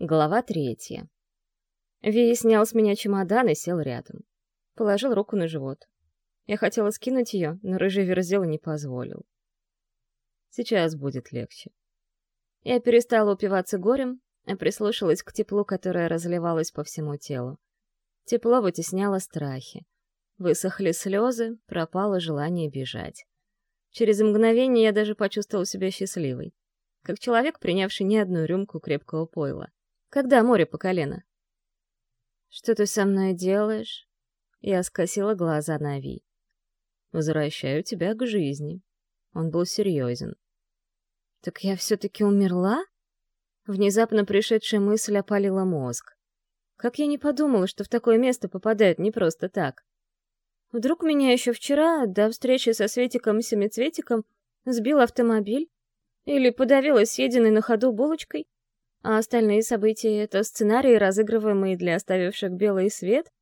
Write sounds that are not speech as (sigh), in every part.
Глава третья. Ви снял с меня чемодан и сел рядом. Положил руку на живот. Я хотела скинуть ее, но рыжий верзил не позволил. Сейчас будет легче. Я перестала упиваться горем, а прислушалась к теплу, которое разливалось по всему телу. Тепло вытесняло страхи. Высохли слезы, пропало желание бежать. Через мгновение я даже почувствовала себя счастливой. Как человек, принявший не одну рюмку крепкого пойла. Когда море по колено? «Что ты со мной делаешь?» Я скосила глаза на Ви. «Возвращаю тебя к жизни». Он был серьезен. «Так я все-таки умерла?» Внезапно пришедшая мысль опалила мозг. Как я не подумала, что в такое место попадают не просто так. Вдруг меня еще вчера, до встречи со Светиком и Семицветиком, сбил автомобиль? Или подавилась съеденной на ходу булочкой? А остальные события — это сценарии, разыгрываемые для оставивших белый свет?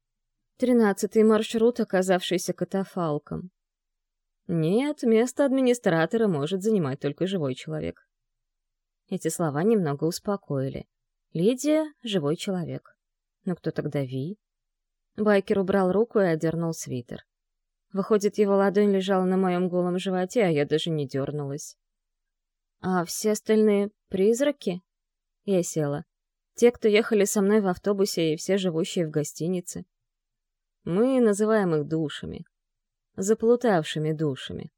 Тринадцатый маршрут, оказавшийся катафалком. Нет, место администратора может занимать только живой человек. Эти слова немного успокоили. Лидия — живой человек. Но кто тогда Ви? Байкер убрал руку и одернул свитер. Выходит, его ладонь лежала на моем голом животе, а я даже не дернулась. «А все остальные — призраки?» Я села. Те, кто ехали со мной в автобусе, и все живущие в гостинице. Мы называем их душами. Заплутавшими душами.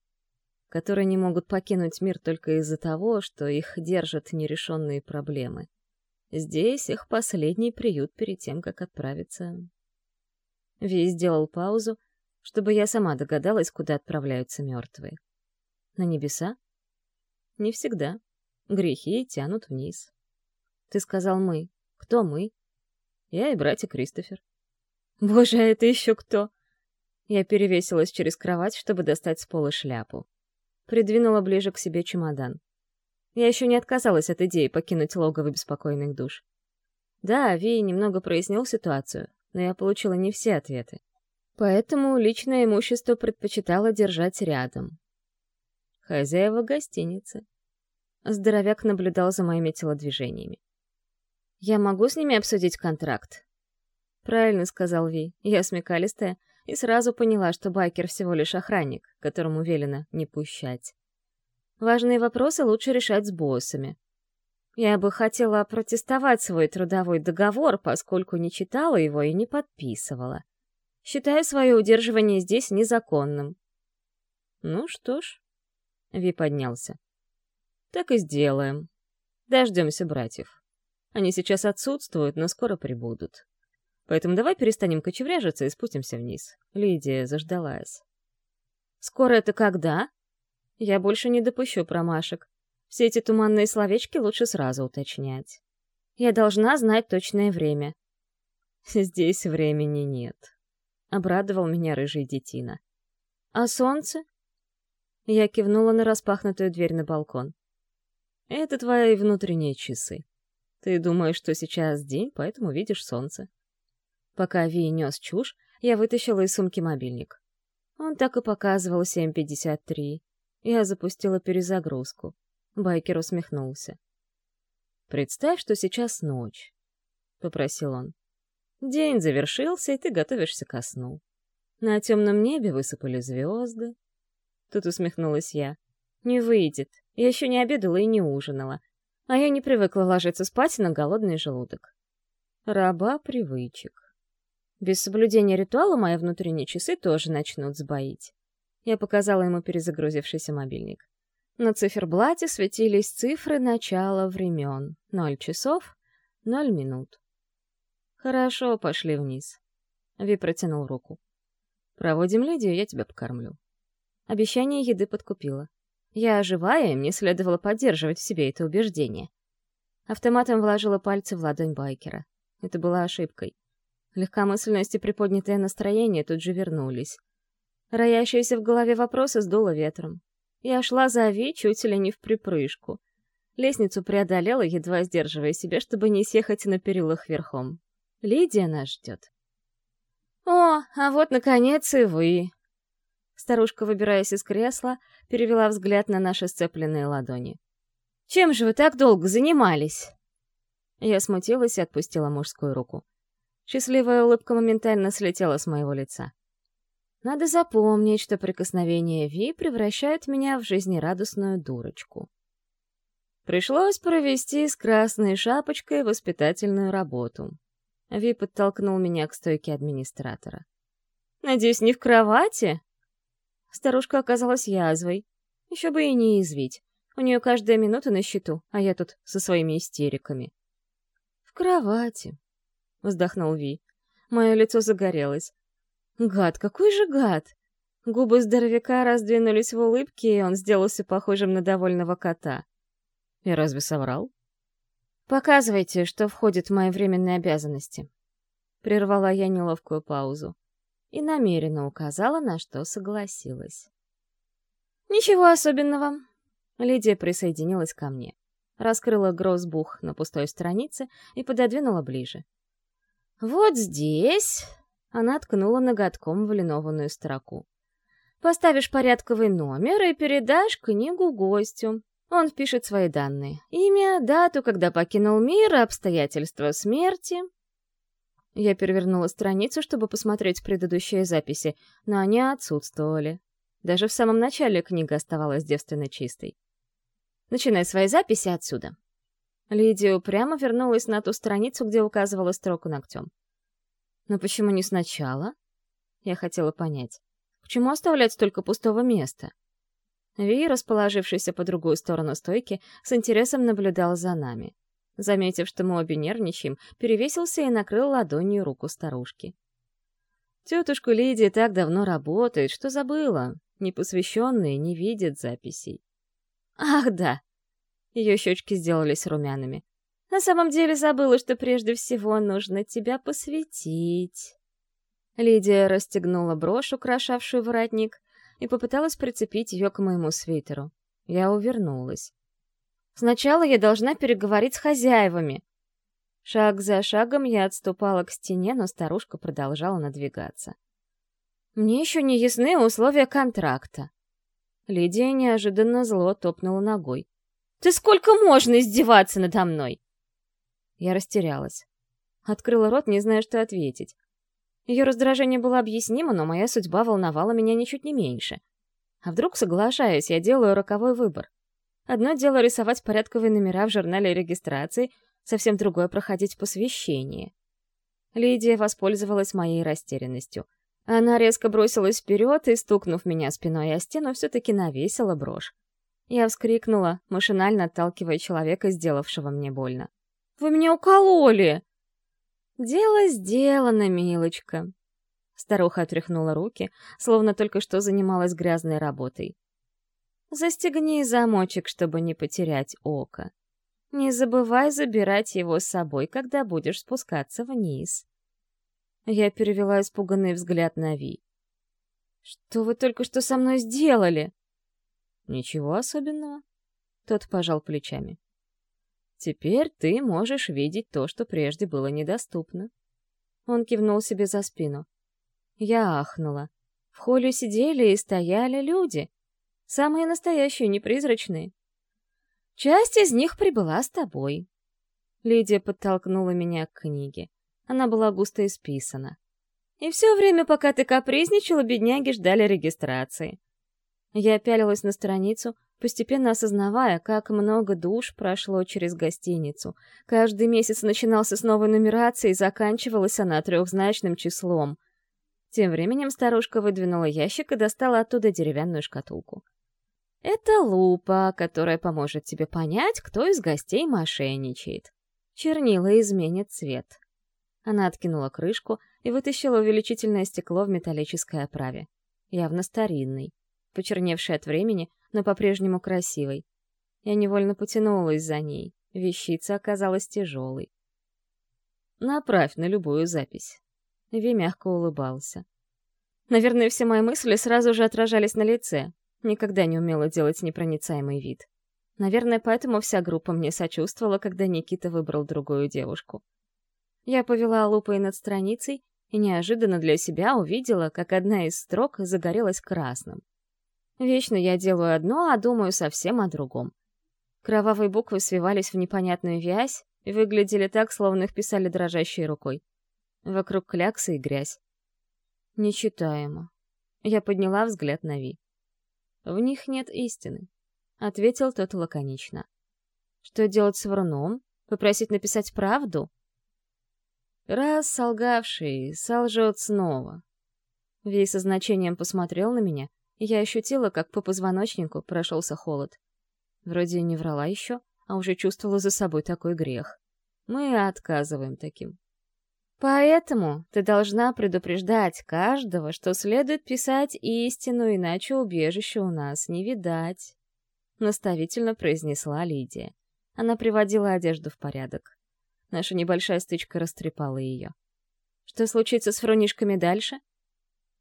Которые не могут покинуть мир только из-за того, что их держат нерешенные проблемы. Здесь их последний приют перед тем, как отправиться. Ви сделал паузу, чтобы я сама догадалась, куда отправляются мертвые. На небеса? Не всегда. Грехи тянут вниз. Ты сказал «мы». Кто мы? Я и братья Кристофер. Боже, а это еще кто? Я перевесилась через кровать, чтобы достать с пола шляпу. Придвинула ближе к себе чемодан. Я еще не отказалась от идеи покинуть логово беспокойных душ. Да, Ви немного прояснил ситуацию, но я получила не все ответы. Поэтому личное имущество предпочитала держать рядом. Хозяева гостиницы. Здоровяк наблюдал за моими телодвижениями. «Я могу с ними обсудить контракт?» «Правильно», — сказал Ви. Я смекалистая и сразу поняла, что байкер всего лишь охранник, которому велено не пущать. Важные вопросы лучше решать с боссами. Я бы хотела протестовать свой трудовой договор, поскольку не читала его и не подписывала. Считаю свое удерживание здесь незаконным. Ну что ж, Ви поднялся. Так и сделаем. Дождемся братьев. Они сейчас отсутствуют, но скоро прибудут. Поэтому давай перестанем кочевряжиться и спустимся вниз. Лидия заждалась. Скоро это когда? Я больше не допущу промашек. Все эти туманные словечки лучше сразу уточнять. Я должна знать точное время. Здесь времени нет. Обрадовал меня рыжий детина. А солнце? Я кивнула на распахнутую дверь на балкон. Это твои внутренние часы. Ты думаешь, что сейчас день, поэтому видишь солнце. Пока Ви нес чушь, я вытащила из сумки мобильник. Он так и показывал 7.53. Я запустила перезагрузку. Байкер усмехнулся. «Представь, что сейчас ночь», — попросил он. «День завершился, и ты готовишься ко сну. На темном небе высыпали звезды». Тут усмехнулась я. «Не выйдет. Я еще не обедала и не ужинала а я не привыкла ложиться спать на голодный желудок. Раба привычек. Без соблюдения ритуала мои внутренние часы тоже начнут сбоить. Я показала ему перезагрузившийся мобильник. На циферблате светились цифры начала времен. Ноль часов, ноль минут. «Хорошо, пошли вниз». Ви протянул руку. «Проводим Лидию, я тебя покормлю». Обещание еды подкупило. Я живая, и мне следовало поддерживать в себе это убеждение. Автоматом вложила пальцы в ладонь байкера. Это была ошибкой. Легкомысленность и приподнятое настроение тут же вернулись. Роящиеся в голове вопросы сдуло ветром. Я шла за Ави чуть ли не в припрыжку. Лестницу преодолела, едва сдерживая себя, чтобы не съехать на перилах верхом. Лидия нас ждет. «О, а вот, наконец, и вы!» Старушка, выбираясь из кресла, перевела взгляд на наши сцепленные ладони. «Чем же вы так долго занимались?» Я смутилась и отпустила мужскую руку. Счастливая улыбка моментально слетела с моего лица. Надо запомнить, что прикосновение Ви превращает меня в жизнерадостную дурочку. Пришлось провести с красной шапочкой воспитательную работу. Ви подтолкнул меня к стойке администратора. «Надеюсь, не в кровати?» Старушка оказалась язвой. Еще бы и не извить. У нее каждая минута на счету, а я тут со своими истериками. «В кровати», — вздохнул Ви. Мое лицо загорелось. «Гад, какой же гад!» Губы здоровяка раздвинулись в улыбке, и он сделался похожим на довольного кота. «Я разве соврал?» «Показывайте, что входит в мои временные обязанности». Прервала я неловкую паузу и намеренно указала, на что согласилась. «Ничего особенного». Лидия присоединилась ко мне, раскрыла гроссбух на пустой странице и пододвинула ближе. «Вот здесь...» — она ткнула ноготком в линованную строку. «Поставишь порядковый номер и передашь книгу гостю. Он впишет свои данные. Имя, дату, когда покинул мир, обстоятельства смерти. Я перевернула страницу, чтобы посмотреть предыдущие записи, но они отсутствовали. Даже в самом начале книга оставалась девственно чистой. Начинай свои записи отсюда. Лидия упрямо вернулась на ту страницу, где указывала строку ногтем. Но почему не сначала? Я хотела понять. К чему оставлять столько пустого места? Ви, расположившийся по другую сторону стойки, с интересом наблюдал за нами. Заметив, что мы обе нервничаем, перевесился и накрыл ладонью руку старушки. Тетушка Лидия так давно работает, что забыла. Непосвященные не видят записей. Ах, да! Ее щечки сделались румяными. На самом деле забыла, что прежде всего нужно тебя посвятить. Лидия расстегнула брошь, украшавшую воротник, и попыталась прицепить ее к моему свитеру. Я увернулась. Сначала я должна переговорить с хозяевами. Шаг за шагом я отступала к стене, но старушка продолжала надвигаться. Мне еще не ясны условия контракта. Лидия неожиданно зло топнула ногой. «Ты сколько можно издеваться надо мной?» Я растерялась. Открыла рот, не зная, что ответить. Ее раздражение было объяснимо, но моя судьба волновала меня ничуть не меньше. А вдруг, соглашаясь, я делаю роковой выбор? Одно дело рисовать порядковые номера в журнале регистрации, совсем другое — проходить посвящение. Лидия воспользовалась моей растерянностью. Она резко бросилась вперед и, стукнув меня спиной о стену, все-таки навесила брошь. Я вскрикнула, машинально отталкивая человека, сделавшего мне больно. «Вы меня укололи!» «Дело сделано, милочка!» Старуха отряхнула руки, словно только что занималась грязной работой. «Застегни замочек, чтобы не потерять око. Не забывай забирать его с собой, когда будешь спускаться вниз». Я перевела испуганный взгляд на Ви. «Что вы только что со мной сделали?» «Ничего особенного». Тот пожал плечами. Теперь ты можешь видеть то, что прежде было недоступно. Он кивнул себе за спину. Я ахнула. В холле сидели и стояли люди. Самые настоящие, не призрачные. Часть из них прибыла с тобой. Лидия подтолкнула меня к книге. Она была густо исписана. И все время, пока ты капризничала, бедняги ждали регистрации. Я пялилась на страницу, постепенно осознавая, как много душ прошло через гостиницу. Каждый месяц начинался с новой нумерации и заканчивалась она трехзначным числом. Тем временем старушка выдвинула ящик и достала оттуда деревянную шкатулку. «Это лупа, которая поможет тебе понять, кто из гостей мошенничает. Чернила изменит цвет». Она откинула крышку и вытащила увеличительное стекло в металлической оправе. Явно старинный, почерневший от времени, но по-прежнему красивой. Я невольно потянулась за ней. Вещица оказалась тяжелой. «Направь на любую запись». Ви мягко улыбался. Наверное, все мои мысли сразу же отражались на лице. Никогда не умела делать непроницаемый вид. Наверное, поэтому вся группа мне сочувствовала, когда Никита выбрал другую девушку. Я повела лупой над страницей и неожиданно для себя увидела, как одна из строк загорелась красным. Вечно я делаю одно, а думаю совсем о другом. Кровавые буквы свивались в непонятную вязь, и выглядели так, словно их писали дрожащей рукой. Вокруг кляксы и грязь. Нечитаемо. Я подняла взгляд на Ви. В них нет истины, — ответил тот лаконично. Что делать с вруном? Попросить написать правду? Раз солгавший солжет снова. Ви со значением посмотрел на меня, и я ощутила, как по позвоночнику прошелся холод. Вроде не врала еще, а уже чувствовала за собой такой грех. Мы отказываем таким. Поэтому ты должна предупреждать каждого, что следует писать истину, иначе убежища у нас не видать. Наставительно произнесла Лидия. Она приводила одежду в порядок. Наша небольшая стычка растрепала ее. Что случится с фронишками дальше?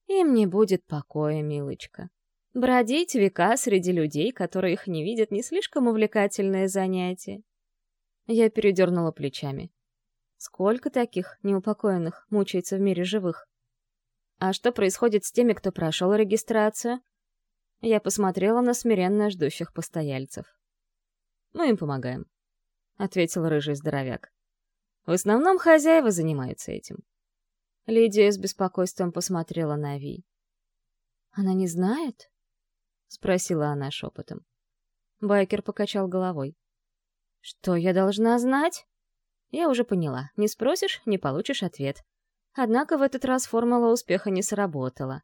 Им не будет покоя, милочка. Бродить века среди людей, которые их не видят, не слишком увлекательное занятие. Я передернула плечами. Сколько таких неупокоенных мучается в мире живых? А что происходит с теми, кто прошел регистрацию? Я посмотрела на смиренно ждущих постояльцев. «Мы им помогаем», — ответил рыжий здоровяк. «В основном хозяева занимаются этим». Лидия с беспокойством посмотрела на Ви. «Она не знает?» — спросила она шепотом. Байкер покачал головой. «Что я должна знать?» Я уже поняла. Не спросишь — не получишь ответ. Однако в этот раз формула успеха не сработала.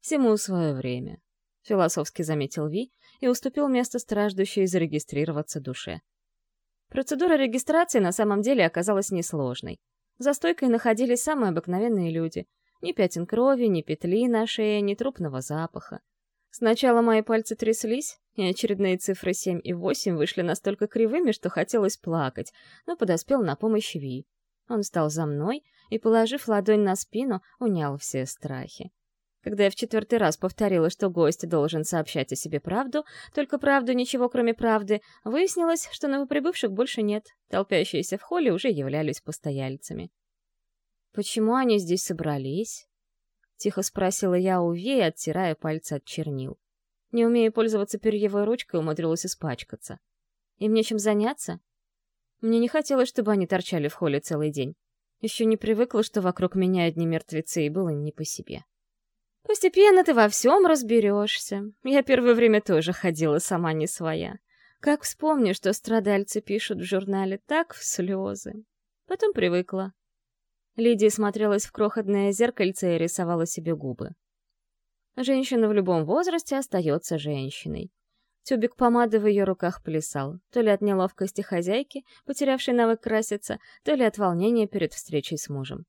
«Всему свое время», — философски заметил Ви и уступил место страждущей зарегистрироваться душе. Процедура регистрации на самом деле оказалась несложной. За стойкой находились самые обыкновенные люди. Ни пятен крови, ни петли на шее, ни трупного запаха. Сначала мои пальцы тряслись, и очередные цифры 7 и 8 вышли настолько кривыми, что хотелось плакать, но подоспел на помощь Ви. Он встал за мной и, положив ладонь на спину, унял все страхи. Когда я в четвертый раз повторила, что гость должен сообщать о себе правду, только правду, ничего кроме правды, выяснилось, что новоприбывших больше нет, толпящиеся в холле уже являлись постояльцами. «Почему они здесь собрались?» — тихо спросила я у Веи, оттирая пальцы от чернил. Не умея пользоваться перьевой ручкой, умудрилась испачкаться. Им нечем заняться? Мне не хотелось, чтобы они торчали в холле целый день. Еще не привыкла, что вокруг меня одни мертвецы, и было не по себе. Постепенно ты во всем разберешься. Я первое время тоже ходила сама не своя. Как вспомню, что страдальцы пишут в журнале, так в слезы. Потом привыкла. Лидия смотрелась в крохотное зеркальце и рисовала себе губы. Женщина в любом возрасте остается женщиной. Тюбик помады в ее руках плясал, то ли от неловкости хозяйки, потерявшей навык краситься, то ли от волнения перед встречей с мужем.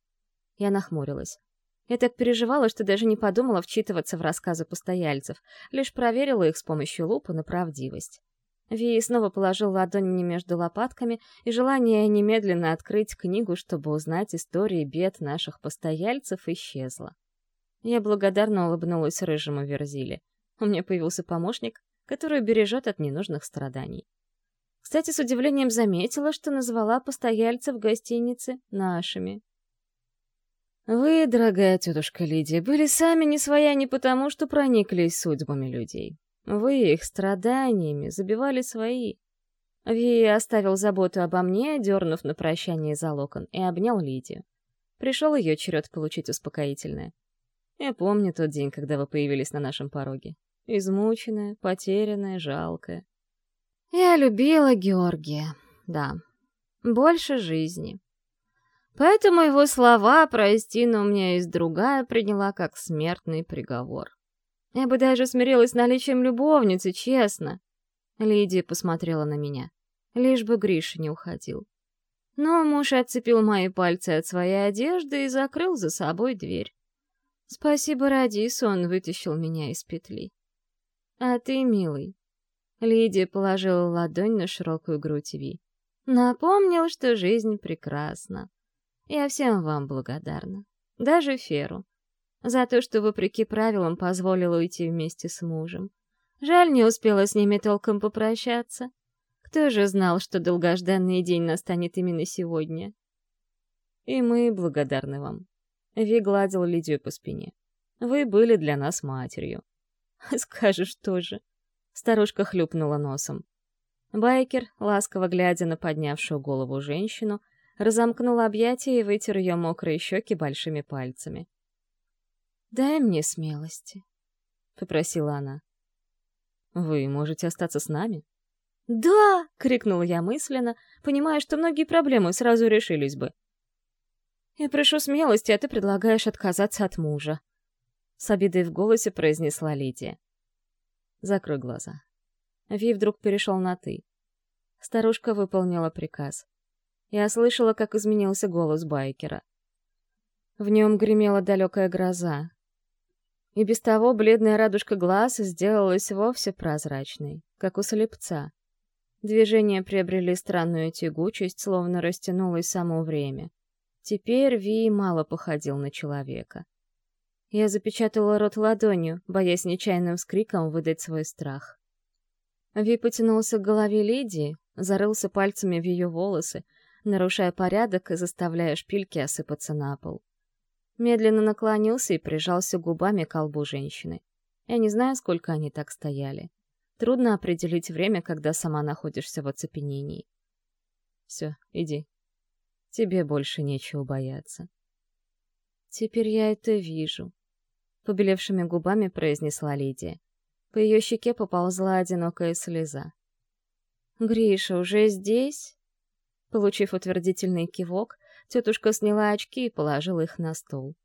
Я нахмурилась. Я так переживала, что даже не подумала вчитываться в рассказы постояльцев, лишь проверила их с помощью лупы на правдивость. Ви снова положил ладонь мне между лопатками, и желание немедленно открыть книгу, чтобы узнать истории бед наших постояльцев, исчезло. Я благодарно улыбнулась рыжему Верзиле. У меня появился помощник, который бережет от ненужных страданий. Кстати, с удивлением заметила, что назвала постояльцев гостиницы нашими. Вы, дорогая тетушка Лидия, были сами не своя не потому, что прониклись судьбами людей. Вы их страданиями забивали свои. Ви оставил заботу обо мне, дернув на прощание за локон, и обнял Лидию. Пришел ее черед получить успокоительное. Я помню тот день, когда вы появились на нашем пороге. Измученная, потерянная, жалкая. Я любила Георгия, да. Больше жизни. Поэтому его слова «прости, но у меня есть другая» приняла как смертный приговор. Я бы даже смирилась с наличием любовницы, честно. Лидия посмотрела на меня. Лишь бы Гриша не уходил. Но муж отцепил мои пальцы от своей одежды и закрыл за собой дверь. Спасибо Радису, он вытащил меня из петли. А ты, милый. Лидия положила ладонь на широкую грудь Ви. Напомнил, что жизнь прекрасна. Я всем вам благодарна. Даже Феру за то, что, вопреки правилам, позволила уйти вместе с мужем. Жаль, не успела с ними толком попрощаться. Кто же знал, что долгожданный день настанет именно сегодня? И мы благодарны вам. Ви гладил Лидию по спине. Вы были для нас матерью. (laughs) Скажешь тоже. Старушка хлюпнула носом. Байкер, ласково глядя на поднявшую голову женщину, разомкнул объятия и вытер ее мокрые щеки большими пальцами. «Дай мне смелости», — попросила она. «Вы можете остаться с нами?» «Да!» — крикнула я мысленно, понимая, что многие проблемы сразу решились бы. «Я прошу смелости, а ты предлагаешь отказаться от мужа», — с обидой в голосе произнесла Лидия. «Закрой глаза». Ви вдруг перешел на «ты». Старушка выполнила приказ. Я слышала, как изменился голос байкера. В нем гремела далекая гроза. И без того бледная радужка глаз сделалась вовсе прозрачной, как у слепца. Движения приобрели странную тягучесть, словно растянулось само время. Теперь Ви мало походил на человека. Я запечатала рот ладонью, боясь нечаянным вскриком выдать свой страх. Ви потянулся к голове Лидии, зарылся пальцами в ее волосы, нарушая порядок и заставляя шпильки осыпаться на пол. Медленно наклонился и прижался губами к колбу женщины. Я не знаю, сколько они так стояли. Трудно определить время, когда сама находишься в оцепенении. Все, иди. Тебе больше нечего бояться. Теперь я это вижу. Побелевшими губами произнесла Лидия. По ее щеке поползла одинокая слеза. «Гриша уже здесь?» Получив утвердительный кивок, тетушка сняла очки и положила их на стол.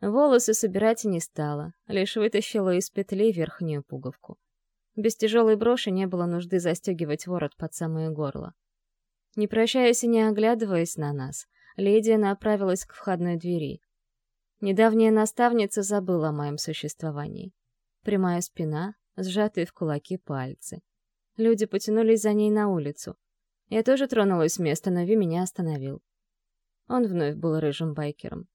Волосы собирать не стала, лишь вытащила из петли верхнюю пуговку. Без тяжелой броши не было нужды застегивать ворот под самое горло. Не прощаясь и не оглядываясь на нас, Лидия направилась к входной двери. Недавняя наставница забыла о моем существовании. Прямая спина, сжатые в кулаки пальцы. Люди потянулись за ней на улицу. Я тоже тронулась с места, но Ви меня остановил. Он вновь был рыжим байкером.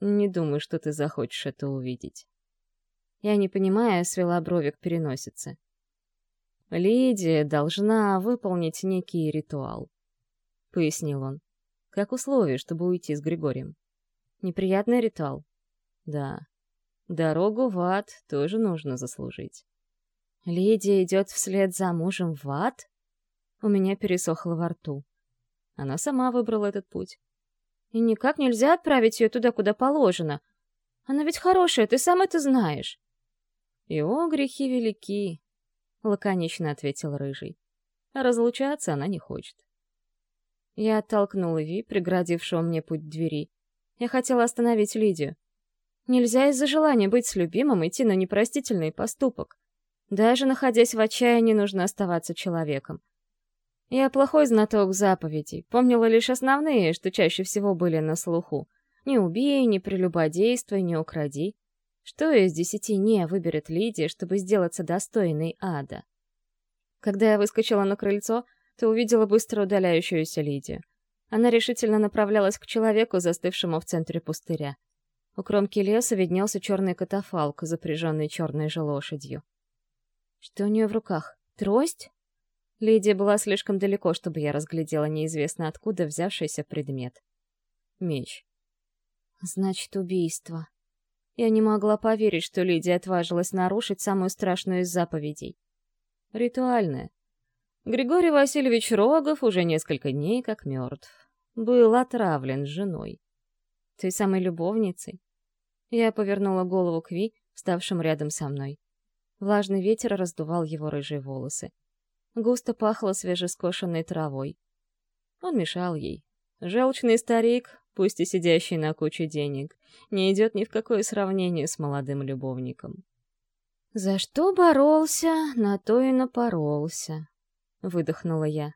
«Не думаю, что ты захочешь это увидеть». Я, не понимая, свела брови к переносице. «Лидия должна выполнить некий ритуал», — пояснил он, — «как условие, чтобы уйти с Григорием». «Неприятный ритуал?» «Да. Дорогу в ад тоже нужно заслужить». «Лидия идет вслед за мужем в ад?» У меня пересохло во рту. Она сама выбрала этот путь. И никак нельзя отправить ее туда, куда положено. Она ведь хорошая, ты сам это знаешь. «Его грехи велики», — лаконично ответил Рыжий. А разлучаться она не хочет. Я оттолкнула Ви, преградившего мне путь двери. Я хотела остановить Лидию. Нельзя из-за желания быть с любимым идти на непростительный поступок. Даже находясь в отчаянии, нужно оставаться человеком. Я плохой знаток заповедей, помнила лишь основные, что чаще всего были на слуху. Не убей, не прелюбодействуй, не укради. Что из десяти «не» выберет Лидия, чтобы сделаться достойной ада? Когда я выскочила на крыльцо, то увидела быстро удаляющуюся Лидию. Она решительно направлялась к человеку, застывшему в центре пустыря. У кромки леса виднелся черный катафалк, запряженный черной же лошадью. Что у нее в руках? Трость? Лидия была слишком далеко, чтобы я разглядела неизвестно откуда взявшийся предмет. Меч. Значит, убийство. Я не могла поверить, что Лидия отважилась нарушить самую страшную из заповедей. Ритуальная. Григорий Васильевич Рогов уже несколько дней как мертв. Был отравлен женой. Той самой любовницей. Я повернула голову к Ви, вставшим рядом со мной. Влажный ветер раздувал его рыжие волосы. Густо пахло свежескошенной травой. Он мешал ей. Желчный старик, пусть и сидящий на куче денег, не идет ни в какое сравнение с молодым любовником. «За что боролся, на то и напоролся», — выдохнула я.